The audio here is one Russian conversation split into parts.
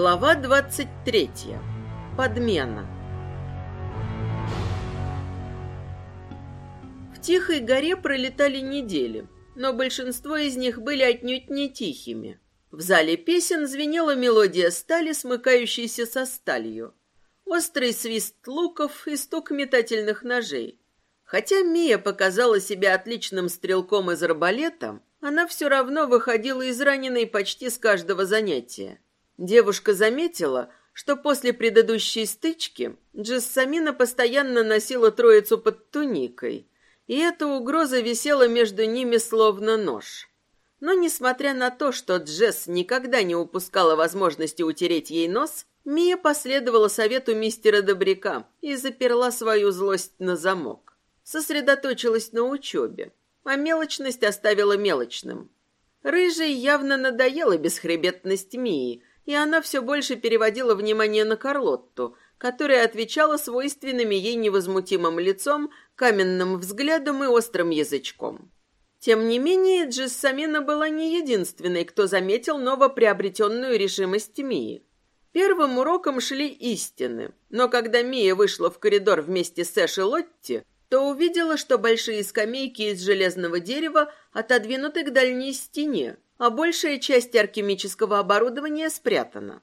Глава 23. Подмена. В Тихой горе пролетали недели, но большинство из них были отнюдь не тихими. В зале песен звенела мелодия стали, смыкающейся со сталью. Острый свист луков и стук метательных ножей. Хотя Мия показала себя отличным стрелком из арбалета, она все равно выходила израненной почти с каждого занятия. Девушка заметила, что после предыдущей стычки Джессамина постоянно носила троицу под туникой, и эта угроза висела между ними словно нож. Но, несмотря на то, что Джесс никогда не упускала возможности утереть ей нос, Мия последовала совету мистера Добряка и заперла свою злость на замок. Сосредоточилась на учебе, а мелочность оставила мелочным. Рыжей явно надоела бесхребетность Мии, и она все больше переводила внимание на Карлотту, которая отвечала свойственными ей невозмутимым лицом, каменным взглядом и острым язычком. Тем не менее, Джессамина была не единственной, кто заметил новоприобретенную решимость Мии. Первым уроком шли истины, но когда Мия вышла в коридор вместе с Эш и Лотти, то увидела, что большие скамейки из железного дерева отодвинуты к дальней стене, а большая часть алхимического оборудования спрятана.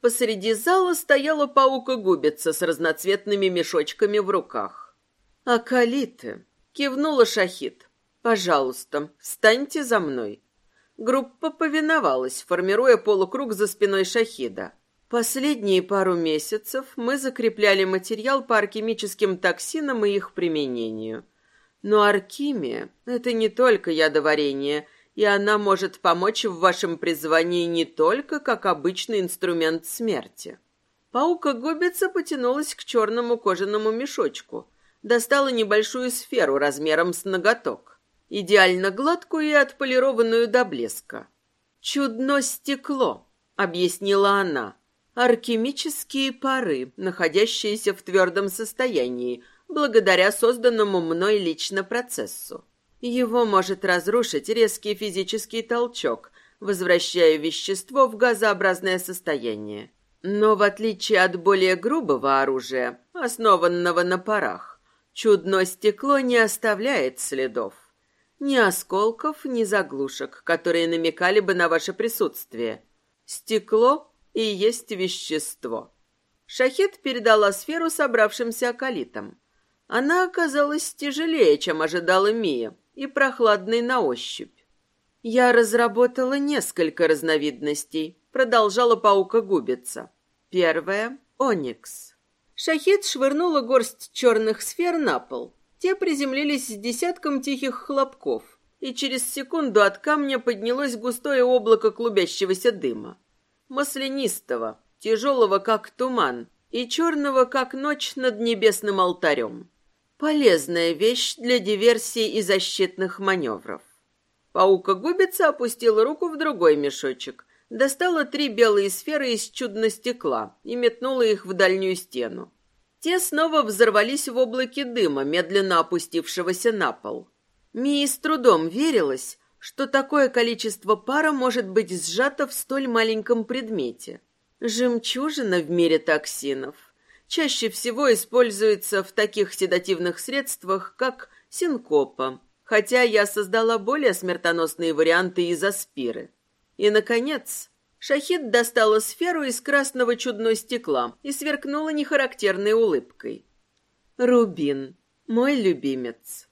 Посреди зала стояла паука-губица с разноцветными мешочками в руках. «Акалиты!» — кивнула Шахид. «Пожалуйста, встаньте за мной». Группа повиновалась, формируя полукруг за спиной Шахида. Последние пару месяцев мы закрепляли материал по алхимическим токсинам и их применению. Но алхимия — это не только ядоварение — и она может помочь в вашем призвании не только как обычный инструмент смерти. Паука-губица потянулась к черному кожаному мешочку, достала небольшую сферу размером с ноготок, идеально гладкую и отполированную до блеска. «Чудно стекло», — объяснила она, — «алхимические пары, находящиеся в твердом состоянии, благодаря созданному мной лично процессу. Его может разрушить резкий физический толчок, возвращая вещество в газообразное состояние. Но в отличие от более грубого оружия, основанного на парах, чудное стекло не оставляет следов. Ни осколков, ни заглушек, которые намекали бы на ваше присутствие. Стекло и есть вещество. Шахет передала сферу собравшимся околитам. Она оказалась тяжелее, чем ожидала Мия, и прохладный на ощупь. Я разработала несколько разновидностей, продолжала паука губиться. Первая — оникс. Шахид швырнула горсть черных сфер на пол. Те приземлились с десятком тихих хлопков, и через секунду от камня поднялось густое облако клубящегося дыма. Маслянистого, тяжелого, как туман, и черного, как ночь над небесным алтарем. Полезная вещь для диверсии и защитных маневров. Паука-губица опустила руку в другой мешочек, достала три белые сферы из чудно стекла и метнула их в дальнюю стену. Те снова взорвались в облаке дыма, медленно опустившегося на пол. Мии с трудом верилась, что такое количество пара может быть сжато в столь маленьком предмете. Жемчужина в мире токсинов чаще всего используется в таких седативных средствах, как синкопа, хотя я создала более смертоносные варианты из аспиры. И, наконец, Шахид достала сферу из красного чудного стекла и сверкнула нехарактерной улыбкой. «Рубин, мой любимец».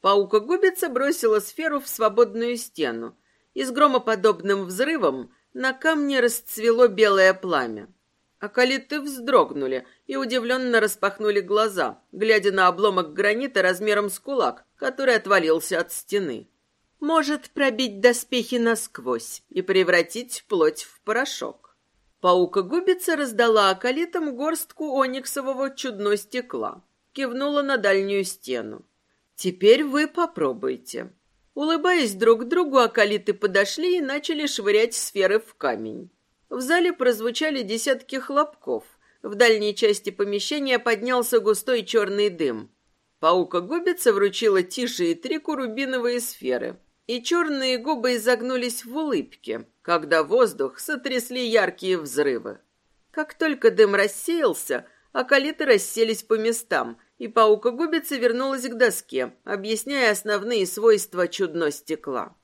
Паука-губица бросила сферу в свободную стену, и с громоподобным взрывом на камне расцвело белое пламя. Акалиты вздрогнули и удивленно распахнули глаза, глядя на обломок гранита размером с кулак, который отвалился от стены. Может пробить доспехи насквозь и превратить плоть в порошок. Паука-губица раздала акалитам горстку ониксового чудно стекла. Кивнула на дальнюю стену. «Теперь вы попробуйте». Улыбаясь друг другу, акалиты подошли и начали швырять сферы в камень. В зале прозвучали десятки хлопков. В дальней части помещения поднялся густой черный дым. Паука-губица вручила Тише и Трику рубиновые сферы. И черные губы изогнулись в улыбке, когда воздух сотрясли яркие взрывы. Как только дым рассеялся, акалиты расселись по местам, и паука-губица вернулась к доске, объясняя основные свойства чудно стекла.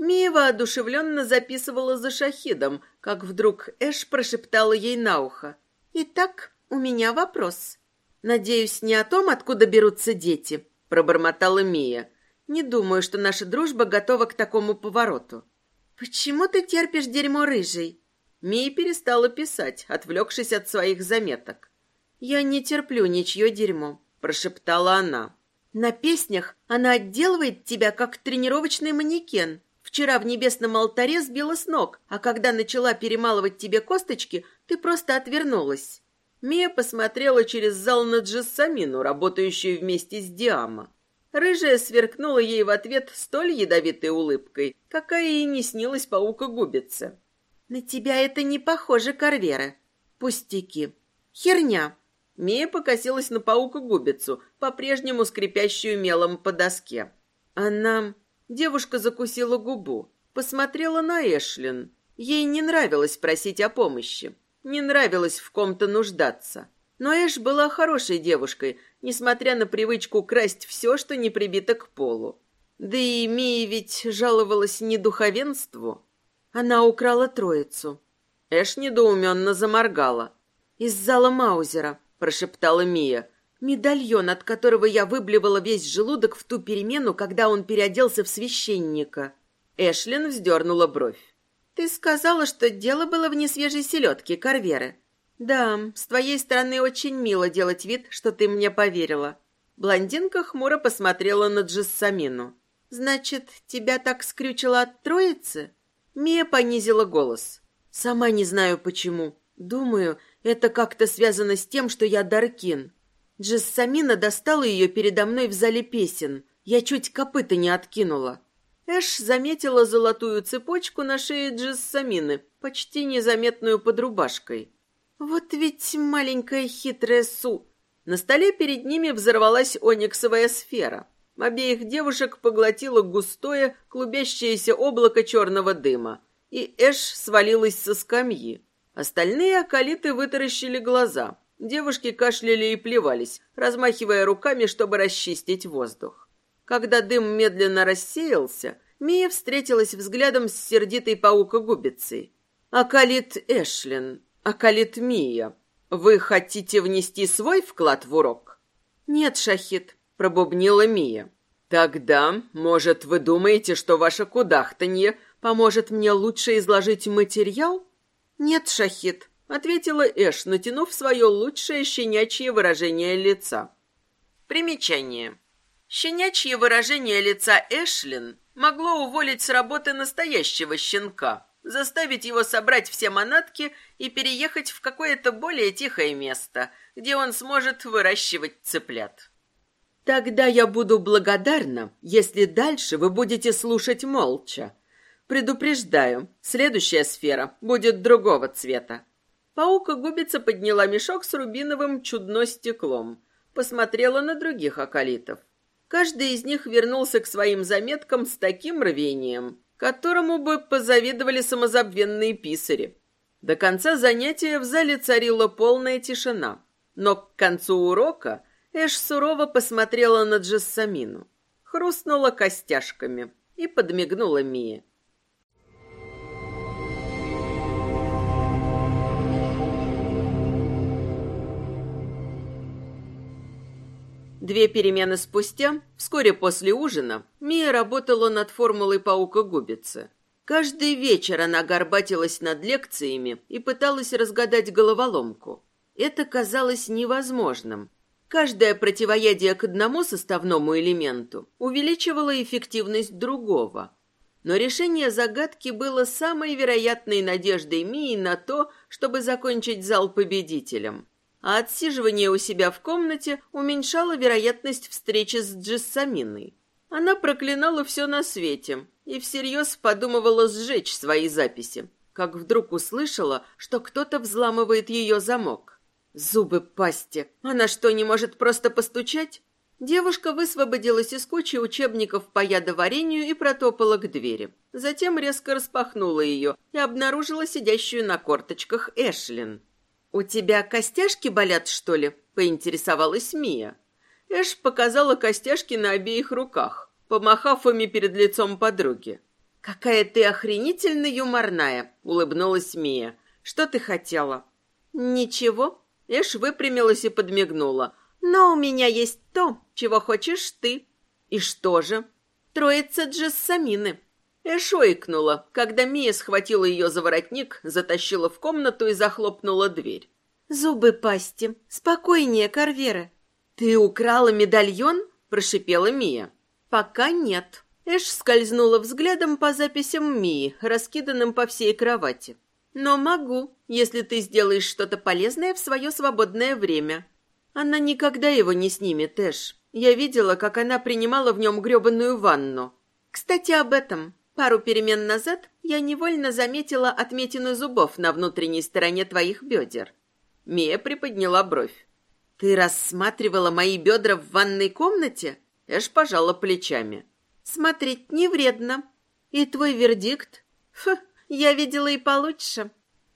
Мия воодушевленно записывала за шахидом, как вдруг Эш прошептала ей на ухо. «Итак, у меня вопрос. Надеюсь, не о том, откуда берутся дети», — пробормотала Мия. «Не думаю, что наша дружба готова к такому повороту». «Почему ты терпишь дерьмо рыжий?» Мия перестала писать, отвлекшись от своих заметок. «Я не терплю ничье дерьмо», — прошептала она. «На песнях она отделывает тебя, как тренировочный манекен. Вчера в небесном алтаре сбила с ног, а когда начала перемалывать тебе косточки, ты просто отвернулась». Мия посмотрела через зал на Джессамину, работающую вместе с Диама. Рыжая сверкнула ей в ответ столь ядовитой улыбкой, какая и не снилась паука-губице. «На тебя это не похоже, Карвера. Пустяки. Херня». Мия покосилась на паука-губицу, по-прежнему скрипящую мелом по доске. Она... Девушка закусила губу, посмотрела на Эшлин. Ей не нравилось просить о помощи, не нравилось в ком-то нуждаться. Но Эш была хорошей девушкой, несмотря на привычку красть все, что не прибито к полу. Да и Мия ведь жаловалась не духовенству, она украла троицу. Эш недоуменно заморгала. «Из зала Маузера», — прошептала Мия. «Медальон, от которого я выблевала весь желудок в ту перемену, когда он переоделся в священника». Эшлин вздернула бровь. «Ты сказала, что дело было в несвежей селедке, Карверы». «Да, с твоей стороны очень мило делать вид, что ты мне поверила». Блондинка хмуро посмотрела на Джессамину. «Значит, тебя так скрючило от троицы?» Мия понизила голос. «Сама не знаю почему. Думаю, это как-то связано с тем, что я Даркин. Джессамина достала ее передо мной в зале песен. Я чуть копыта не откинула». Эш заметила золотую цепочку на шее Джессамины, почти незаметную под рубашкой. «Вот ведь маленькая хитрая Су!» На столе перед ними взорвалась ониксовая сфера. Обеих девушек поглотило густое, клубящееся облако черного дыма, и Эш свалилась со скамьи. Остальные околиты вытаращили глаза. Девушки кашляли и плевались, размахивая руками, чтобы расчистить воздух. Когда дым медленно рассеялся, Мия встретилась взглядом с сердитой паукогубицей. «Акалит Эшлин, Акалит Мия, вы хотите внести свой вклад в урок?» «Нет, Шахид, пробубнила Мия. Тогда, может, вы думаете, что ваше кудахтанье поможет мне лучше изложить материал? Нет, Шахид, ответила Эш, натянув свое лучшее щенячье выражение лица. Примечание. Щенячье выражение лица Эшлин могло уволить с работы настоящего щенка, заставить его собрать все манатки и переехать в какое-то более тихое место, где он сможет выращивать цыплят. Тогда я буду благодарна, если дальше вы будете слушать молча. Предупреждаю, следующая сфера будет другого цвета. Паука-губица подняла мешок с рубиновым чудно стеклом. Посмотрела на других околитов. Каждый из них вернулся к своим заметкам с таким рвением, которому бы позавидовали самозабвенные писари. До конца занятия в зале царила полная тишина. Но к концу урока Эш сурово посмотрела на Джессамину, хрустнула костяшками и подмигнула Мие. Две перемены спустя, вскоре после ужина, Мия работала над формулой паука-губицы. Каждый вечер она горбатилась над лекциями и пыталась разгадать головоломку. Это казалось невозможным, Каждое противоядие к одному составному элементу увеличивало эффективность другого. Но решение загадки было самой вероятной надеждой Мии на то, чтобы закончить зал победителем. А отсиживание у себя в комнате уменьшало вероятность встречи с Джессаминой. Она проклинала все на свете и всерьез подумывала сжечь свои записи, как вдруг услышала, что кто-то взламывает ее замок. Зубы пасти. Она что, не может просто постучать? Девушка высвободилась из кучи учебников по ядоварению и протопала к двери. Затем резко распахнула ее и обнаружила сидящую на корточках Эшлин. «У тебя костяшки болят, что ли?» — поинтересовалась Мия. Эш показала костяшки на обеих руках, помахав ими перед лицом подруги. «Какая ты охренительно юморная!» — улыбнулась Мия. «Что ты хотела?» «Ничего». Эш выпрямилась и подмигнула. «Но у меня есть то, чего хочешь ты». «И что же?» «Троица Джессамины». Эш ойкнула, когда Мия схватила ее за воротник, затащила в комнату и захлопнула дверь. «Зубы пасти. Спокойнее, Карвера». «Ты украла медальон?» – прошипела Мия. «Пока нет». Эш скользнула взглядом по записям Мии, раскиданным по всей кровати. «Но могу, если ты сделаешь что-то полезное в свое свободное время». Она никогда его не снимет, Эш. Я видела, как она принимала в нем гребаную ванну. Кстати, об этом. Пару перемен назад я невольно заметила отметины зубов на внутренней стороне твоих бедер. Мия приподняла бровь. «Ты рассматривала мои бедра в ванной комнате?» Эш пожала плечами. «Смотреть не вредно. И твой вердикт?» «Фу, я видела и получше».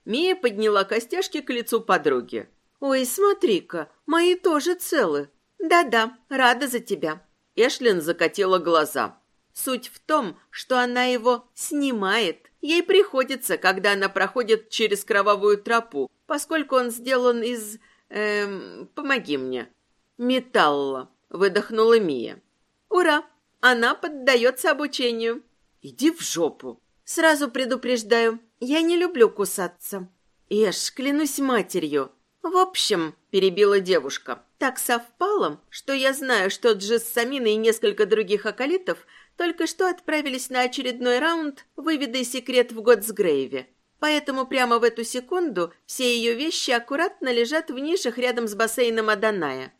Мия подняла костяшки к лицу подруги. «Ой, смотри-ка, мои тоже целы». «Да-да, рада за тебя». Эшлин закатила глаза. Суть в том, что она его снимает. Ей приходится, когда она проходит через кровавую тропу, поскольку он сделан из... Эм, помоги мне. Металла, выдохнула Мия. Ура! Она поддается обучению. Иди в жопу. Сразу предупреждаю, я не люблю кусаться. Эш, клянусь матерью. В общем, перебила девушка, так совпало, что я знаю, что Джессамина и несколько других околитов только что отправились на очередной раунд «Выведай секрет в Готсгрейве». Поэтому прямо в эту секунду все ее вещи аккуратно лежат в нишах рядом с бассейном Аданая.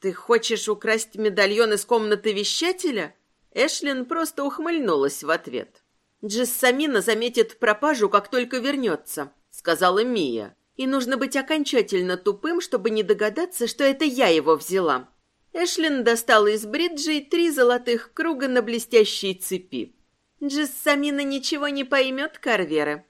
«Ты хочешь украсть медальон из комнаты вещателя?» Эшлин просто ухмыльнулась в ответ. «Джессамина заметит пропажу, как только вернется», — сказала Мия. «И нужно быть окончательно тупым, чтобы не догадаться, что это я его взяла. Эшлин достала из бриджей три золотых круга на блестящей цепи. «Джессамина ничего не поймет, Карвера».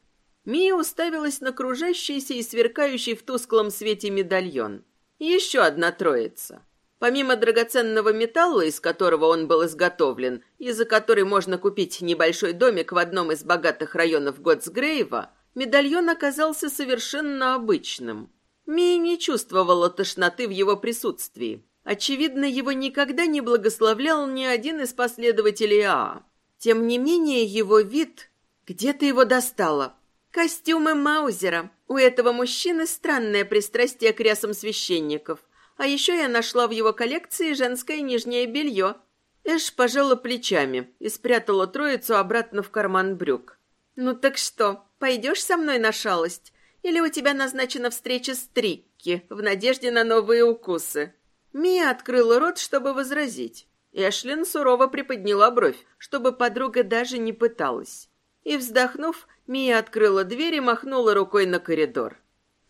Мия уставилась на кружащийся и сверкающий в тусклом свете медальон. Еще одна троица. Помимо драгоценного металла, из которого он был изготовлен, и за который можно купить небольшой домик в одном из богатых районов Готсгрейва, медальон оказался совершенно обычным. Мия не чувствовала тошноты в его присутствии. Очевидно, его никогда не благословлял ни один из последователей Аа. Тем не менее, его вид... Где ты его достала? Костюмы Маузера. У этого мужчины странное пристрастие к рясам священников. А еще я нашла в его коллекции женское нижнее белье. Эш пожала плечами и спрятала троицу обратно в карман брюк. «Ну так что, пойдешь со мной на шалость? Или у тебя назначена встреча с Трикки в надежде на новые укусы?» Мия открыла рот, чтобы возразить. Эшлин сурово приподняла бровь, чтобы подруга даже не пыталась. И, вздохнув, Мия открыла дверь и махнула рукой на коридор.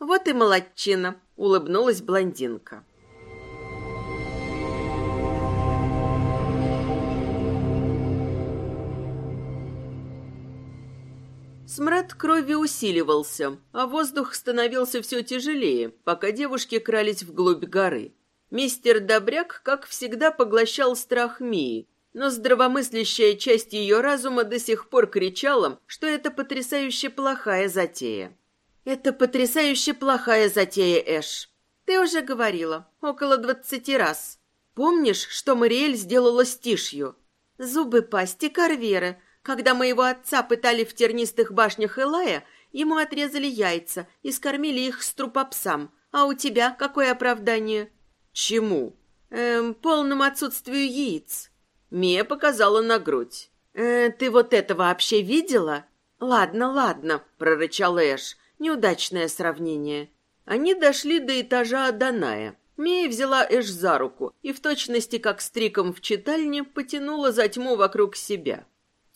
«Вот и молодчина!» — улыбнулась блондинка. Смрад крови усиливался, а воздух становился все тяжелее, пока девушки крались вглубь горы. Мистер Добряк, как всегда, поглощал страх Мии, но здравомыслящая часть ее разума до сих пор кричала, что это потрясающе плохая затея. «Это потрясающе плохая затея, Эш. Ты уже говорила, около двадцати раз. Помнишь, что Мариэль сделала с Тишью? Зубы пасти Карвера. Когда моего отца пытали в тернистых башнях Элая, ему отрезали яйца и скормили их струпопсам. А у тебя какое оправдание?» «Чему?» «Эм, полному отсутствию яиц». Мия показала на грудь. «Э, «Ты вот это вообще видела?» «Ладно, ладно», — прорычал Эш. «Неудачное сравнение». Они дошли до этажа Аданая. Мия взяла Эш за руку и в точности, как стриком в читальне, потянула за тьму вокруг себя.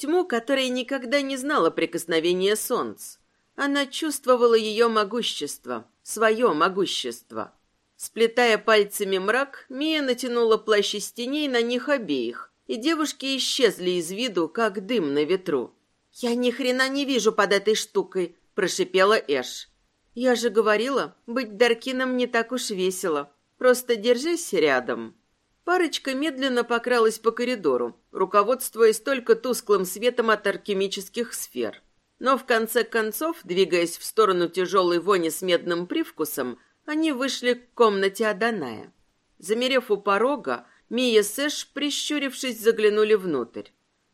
Тьму, которая никогда не знала прикосновения солнца. Она чувствовала ее могущество, свое могущество. Сплетая пальцами мрак, Мия натянула плащ из теней на них обеих, и девушки исчезли из виду, как дым на ветру. «Я ни хрена не вижу под этой штукой», — прошипела Эш. Я же говорила, быть Даркином не так уж весело. Просто держись рядом. Парочка медленно покралась по коридору, руководствуясь только тусклым светом от алхимических сфер. Но в конце концов, двигаясь в сторону тяжелой вони с медным привкусом, они вышли к комнате Аданая. Замерев у порога, Мия с Эш, прищурившись, заглянули внутрь.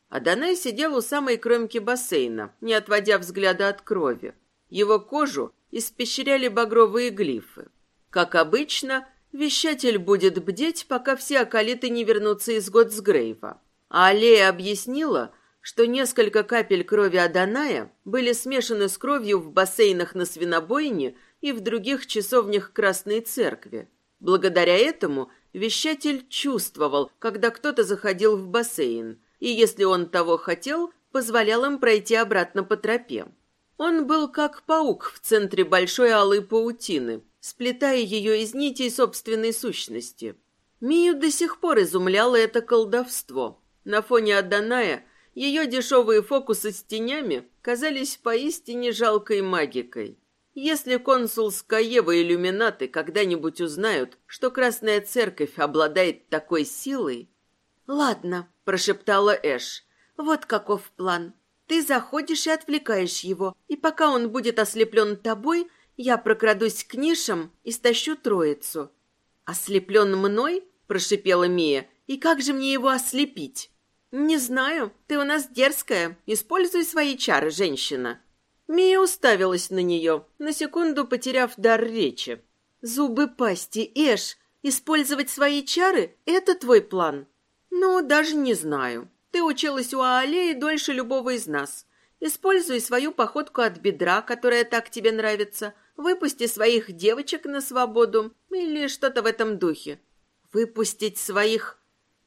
Аданай сидел у самой кромки бассейна, не отводя взгляда от крови. Его кожу испещряли багровые глифы. Как обычно, вещатель будет бдеть, пока все околиты не вернутся из Готсгрейва. А Аллея объяснила, что несколько капель крови Аданая были смешаны с кровью в бассейнах на свинобойне и в других часовнях Красной Церкви. Благодаря этому вещатель чувствовал, когда кто-то заходил в бассейн, и если он того хотел, позволял им пройти обратно по тропе. Он был как паук в центре большой алой паутины, сплетая ее из нитей собственной сущности. Мию до сих пор изумляло это колдовство. На фоне Аданая ее дешевые фокусы с тенями казались поистине жалкой магикой. Если консул Скаева иллюминаты когда-нибудь узнают, что Красная Церковь обладает такой силой... «Ладно», — прошептала Эш, — «вот каков план. Ты заходишь и отвлекаешь его, и пока он будет ослеплен тобой, я прокрадусь к нишам и стащу троицу». «Ослеплен мной?» — прошипела Мия. «И как же мне его ослепить?» «Не знаю. Ты у нас дерзкая. Используй свои чары, женщина». Мия уставилась на нее, на секунду потеряв дар речи. «Зубы пасти, Эш, использовать свои чары — это твой план?» «Ну, даже не знаю. Ты училась у Аалеи дольше любого из нас. Используй свою походку от бедра, которая так тебе нравится. Выпусти своих девочек на свободу или что-то в этом духе. Выпустить своих...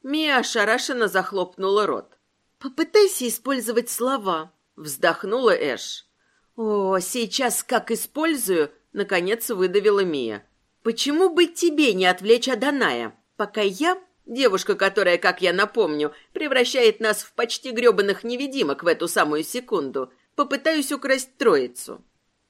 Мия ошарашенно захлопнула рот. Попытайся использовать слова, вздохнула Эш. О, сейчас как использую, наконец выдавила Мия. Почему бы тебе не отвлечь Аданая, пока я Девушка, которая, как я напомню, превращает нас в почти грёбаных невидимок в эту самую секунду. Попытаюсь украсть троицу.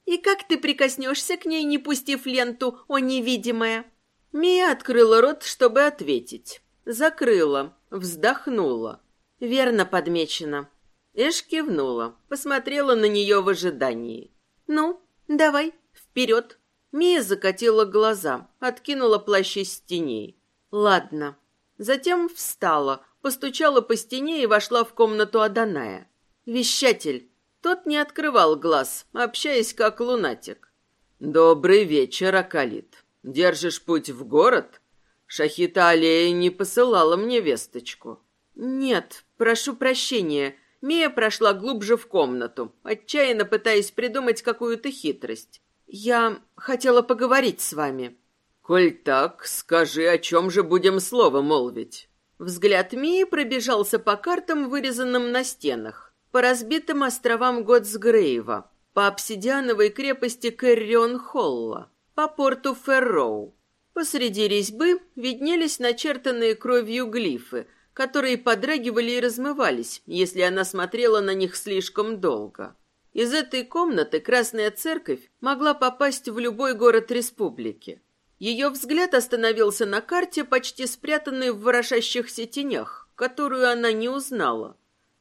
И как ты прикоснешься к ней, не пустив ленту, о невидимая? Мия открыла рот, чтобы ответить. Закрыла, вздохнула. Верно подмечено. Эш кивнула, посмотрела на нее в ожидании. «Ну, давай, вперед!» Мия закатила глаза, откинула плащ из теней. «Ладно, Затем встала, постучала по стене и вошла в комнату Аданая. Вещатель. Тот не открывал глаз, общаясь как лунатик. «Добрый вечер, Акалит. Держишь путь в город?» Шахита Аллея не посылала мне весточку. «Нет, прошу прощения». Мия прошла глубже в комнату, отчаянно пытаясь придумать какую-то хитрость. «Я хотела поговорить с вами». «Коль так, скажи, о чем же будем слово молвить?» Взгляд Мии пробежался по картам, вырезанным на стенах, по разбитым островам Готсгрейва, по обсидиановой крепости Кэррион-Холла, по порту Ферроу. Посреди резьбы виднелись начертанные кровью глифы, которые подрагивали и размывались, если она смотрела на них слишком долго. Из этой комнаты Красная Церковь могла попасть в любой город республики. Ее взгляд остановился на карте, почти спрятанной в ворошащихся тенях, которую она не узнала.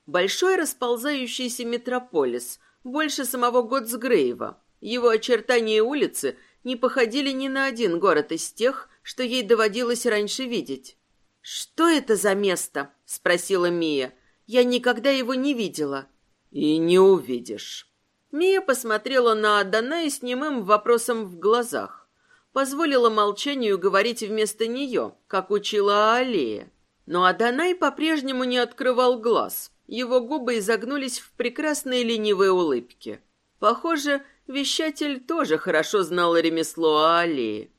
Большой расползающийся метрополис, больше самого Готсгрейва. Его очертания улицы не походили ни на один город из тех, что ей доводилось раньше видеть. «Что это за место?» — спросила Мия. «Я никогда его не видела». «И не увидишь». Мия посмотрела на Адана и с немым вопросом в глазах позволила молчанию говорить вместо нее, как учила Аллея. Но Адонай по-прежнему не открывал глаз. Его губы изогнулись в прекрасной ленивой улыбке. Похоже, вещатель тоже хорошо знал ремесло Аллеи.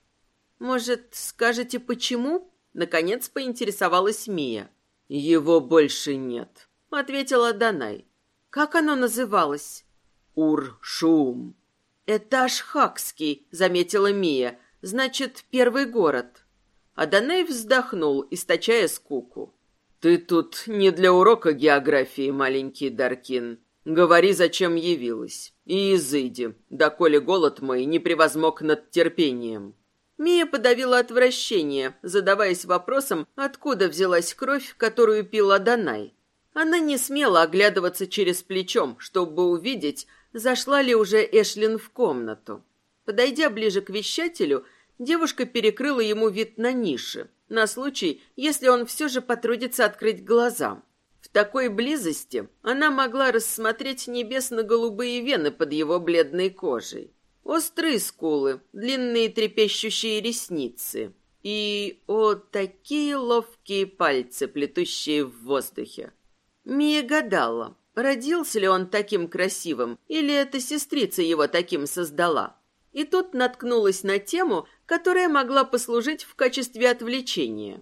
«Может, скажете, почему?» Наконец поинтересовалась Мия. «Его больше нет», — ответила Данай. «Как оно называлось?» «Ур-Шум». «Это Ашхакский», — заметила Мия. Значит, первый город. Аданей вздохнул, источая скуку. Ты тут не для урока географии, маленький Даркин. Говори, зачем явилась, и изыди, доколе голод мой не превозмог над терпением». Мия подавила отвращение, задаваясь вопросом, откуда взялась кровь, которую пила Данай. Она не смела оглядываться через плечом, чтобы увидеть, зашла ли уже Эшлин в комнату. Подойдя ближе к вещателю, девушка перекрыла ему вид на нише, на случай, если он все же потрудится открыть глаза. В такой близости она могла рассмотреть небесно-голубые вены под его бледной кожей. Острые скулы, длинные трепещущие ресницы и, о, такие ловкие пальцы, плетущие в воздухе. Мия гадала, родился ли он таким красивым, или эта сестрица его таким создала. И тут наткнулась на тему, которая могла послужить в качестве отвлечения.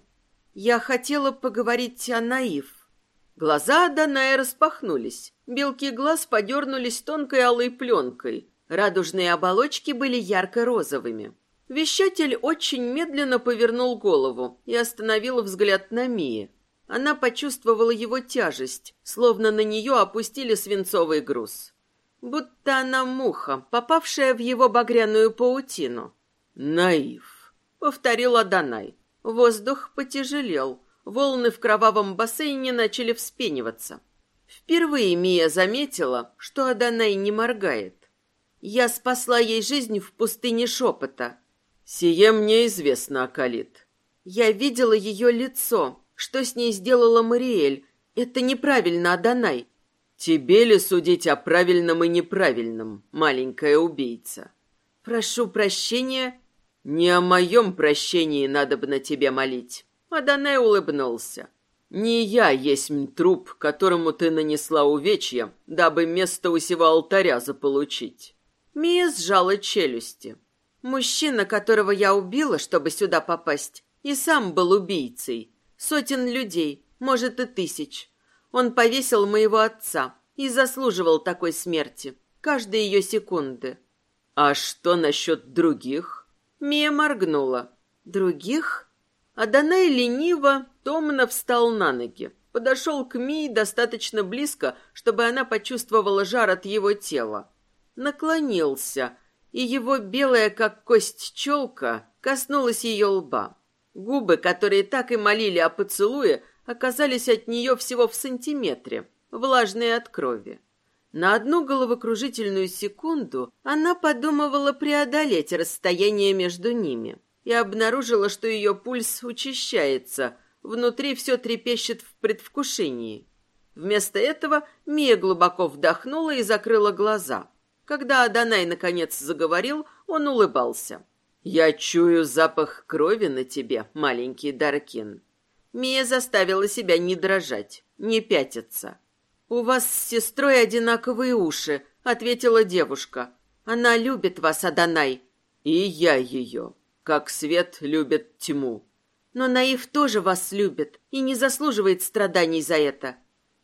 Я хотела поговорить о Наив. Глаза Даная распахнулись, белки глаз подернулись тонкой алой пленкой, Радужные оболочки были ярко-розовыми. Вещатель очень медленно повернул голову и остановил взгляд на Мии. Она почувствовала его тяжесть, словно на нее опустили свинцовый груз. Будто она муха, попавшая в его багряную паутину. «Наив», — повторил Адонай. Воздух потяжелел, волны в кровавом бассейне начали вспениваться. Впервые Мия заметила, что Адонай не моргает. Я спасла ей жизнь в пустыне шепота. Сие мне известно, Акалит. Я видела ее лицо. Что с ней сделала Мариэль? Это неправильно, Адонай. Тебе ли судить о правильном и неправильном, маленькая убийца? Прошу прощения. Не о моем прощении надо бы на тебе молить. Адонай улыбнулся. Не я есть труп, которому ты нанесла увечья, дабы место у сего алтаря заполучить. Мия сжала челюсти. Мужчина, которого я убила, чтобы сюда попасть, и сам был убийцей. Сотен людей, может и тысяч. Он повесил моего отца и заслуживал такой смерти. Каждой ее секунды. А что насчет других? Мия моргнула. Других? Адонай лениво, томно встал на ноги. Подошел к Мии достаточно близко, чтобы она почувствовала жар от его тела наклонился, и его белая, как кость, челка коснулась ее лба. Губы, которые так и молили о поцелуе, оказались от нее всего в сантиметре, влажные от крови. На одну головокружительную секунду она подумывала преодолеть расстояние между ними и обнаружила, что ее пульс учащается, внутри все трепещет в предвкушении. Вместо этого Мия глубоко вдохнула и закрыла глаза. Когда Адонай наконец заговорил, он улыбался. «Я чую запах крови на тебе, маленький Даркин». Мия заставила себя не дрожать, не пятиться. «У вас с сестрой одинаковые уши», — ответила девушка. «Она любит вас, Адонай». «И я ее, как свет любит тьму». «Но Наив тоже вас любит и не заслуживает страданий за это».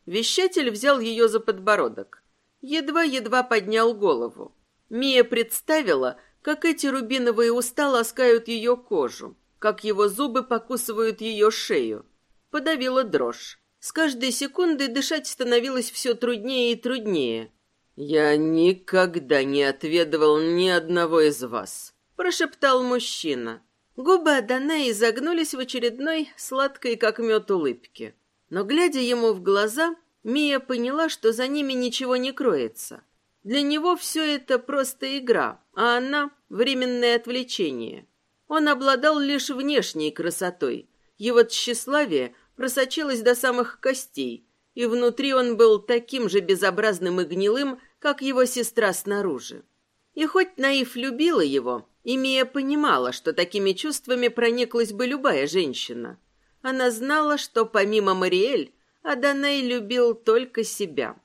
Вещатель взял ее за подбородок едва-едва поднял голову. Мия представила, как эти рубиновые уста ласкают ее кожу, как его зубы покусывают ее шею. Подавила дрожь. С каждой секундой дышать становилось все труднее и труднее. «Я никогда не отведывал ни одного из вас», — прошептал мужчина. Губы Адана изогнулись в очередной сладкой, как мед, улыбке. Но, глядя ему в глаза, Мия поняла, что за ними ничего не кроется. Для него все это просто игра, а она — временное отвлечение. Он обладал лишь внешней красотой. Его тщеславие просочилось до самых костей, и внутри он был таким же безобразным и гнилым, как его сестра снаружи. И хоть Наив любила его, Мия понимала, что такими чувствами прониклась бы любая женщина. Она знала, что помимо Мариэль а Даней любил только себя.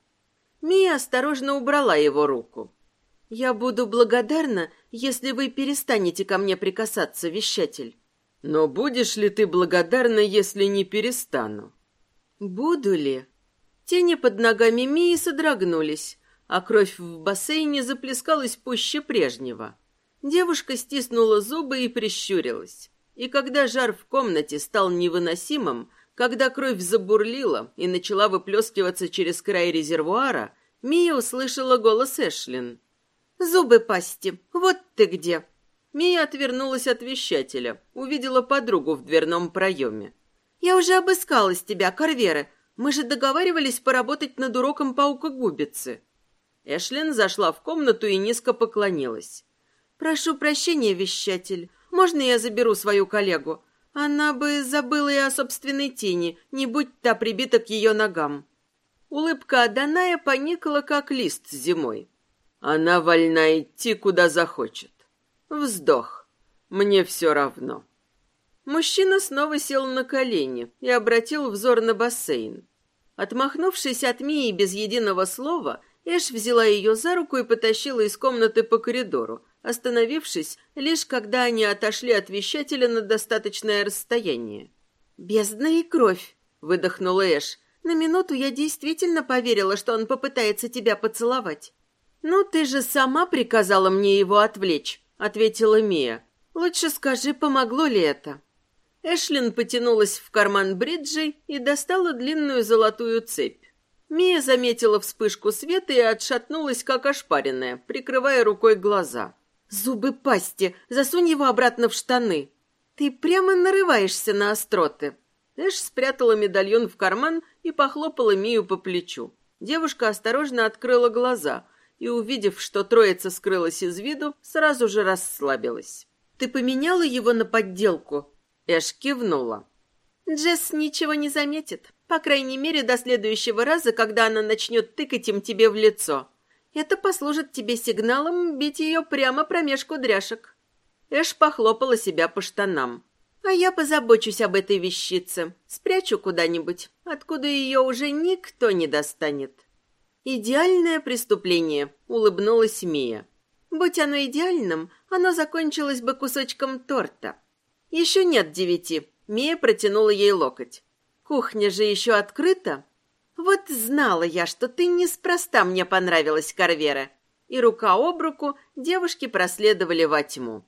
Мия осторожно убрала его руку. «Я буду благодарна, если вы перестанете ко мне прикасаться, вещатель». «Но будешь ли ты благодарна, если не перестану?» «Буду ли?» Тени под ногами Мии содрогнулись, а кровь в бассейне заплескалась пуще прежнего. Девушка стиснула зубы и прищурилась. И когда жар в комнате стал невыносимым, когда кровь забурлила и начала выплескиваться через край резервуара, Мия услышала голос Эшлин. «Зубы пасти, вот ты где!» Мия отвернулась от вещателя, увидела подругу в дверном проеме. «Я уже обыскалась тебя, Карвера. Мы же договаривались поработать над уроком паука-губицы». Эшлин зашла в комнату и низко поклонилась. «Прошу прощения, вещатель. Можно я заберу свою коллегу? Она бы забыла и о собственной тени, не будь та прибита к ее ногам». Улыбка Аданая поникла, как лист зимой. Она вольна идти, куда захочет. Вздох. Мне все равно. Мужчина снова сел на колени и обратил взор на бассейн. Отмахнувшись от Мии без единого слова, Эш взяла ее за руку и потащила из комнаты по коридору, остановившись лишь когда они отошли от вещателя на достаточное расстояние. «Бездна и кровь!» — выдохнула Эш. «На минуту я действительно поверила, что он попытается тебя поцеловать». «Ну, ты же сама приказала мне его отвлечь», — ответила Мия. «Лучше скажи, помогло ли это?» Эшлин потянулась в карман бриджей и достала длинную золотую цепь. Мия заметила вспышку света и отшатнулась, как ошпаренная, прикрывая рукой глаза. «Зубы пасти! Засунь его обратно в штаны!» «Ты прямо нарываешься на остроты!» Эш спрятала медальон в карман и похлопала Мию по плечу. Девушка осторожно открыла глаза и, увидев, что троица скрылась из виду, сразу же расслабилась. «Ты поменяла его на подделку?» Эш кивнула. Джесс ничего не заметит, по крайней мере, до следующего раза, когда она начнет тыкать им тебе в лицо. Это послужит тебе сигналом бить ее прямо промеж кудряшек. Эш похлопала себя по штанам. А я позабочусь об этой вещице. Спрячу куда-нибудь, откуда ее уже никто не достанет. Идеальное преступление, улыбнулась Мия. Будь оно идеальным, оно закончилось бы кусочком торта. «Еще нет девяти». Мия протянула ей локоть. «Кухня же еще открыта?» «Вот знала я, что ты неспроста мне понравилась, Карвера». И рука об руку девушки проследовали во тьму.